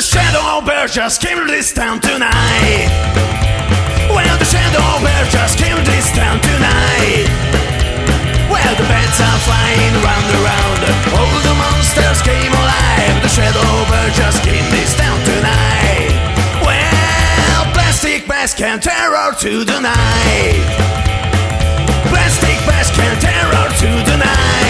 the shadow bear just came to this town tonight. Well, the shadow bear just came to this town tonight. Well, the bats are flying round and round. All the monsters came alive. The shadow bear just came to this town tonight. Well, plastic bass can terror to the night. Plastic bass can terror to the night.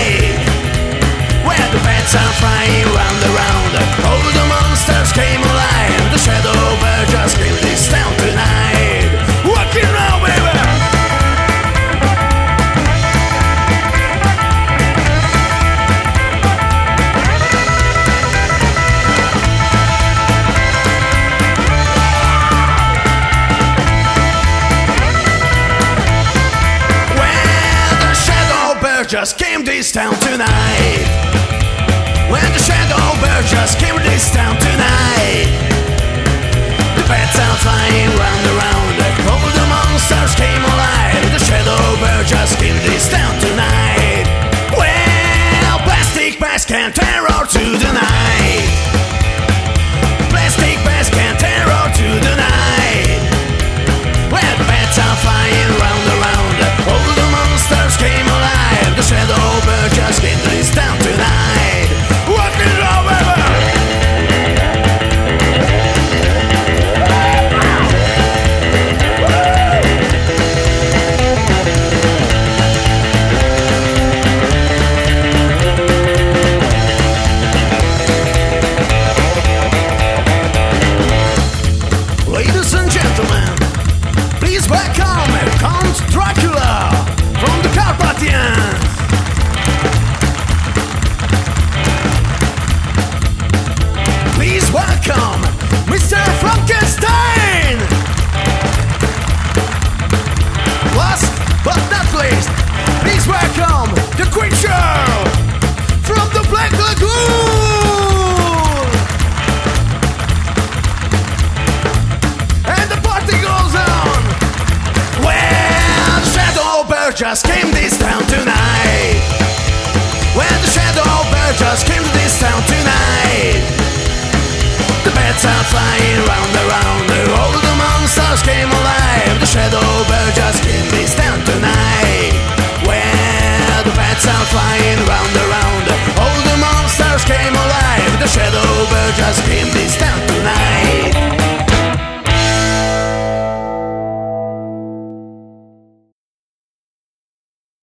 Just came this town tonight. When the shadow bear just gentlemen, please welcome Count Dracula from the Carpathians. Just came this town tonight.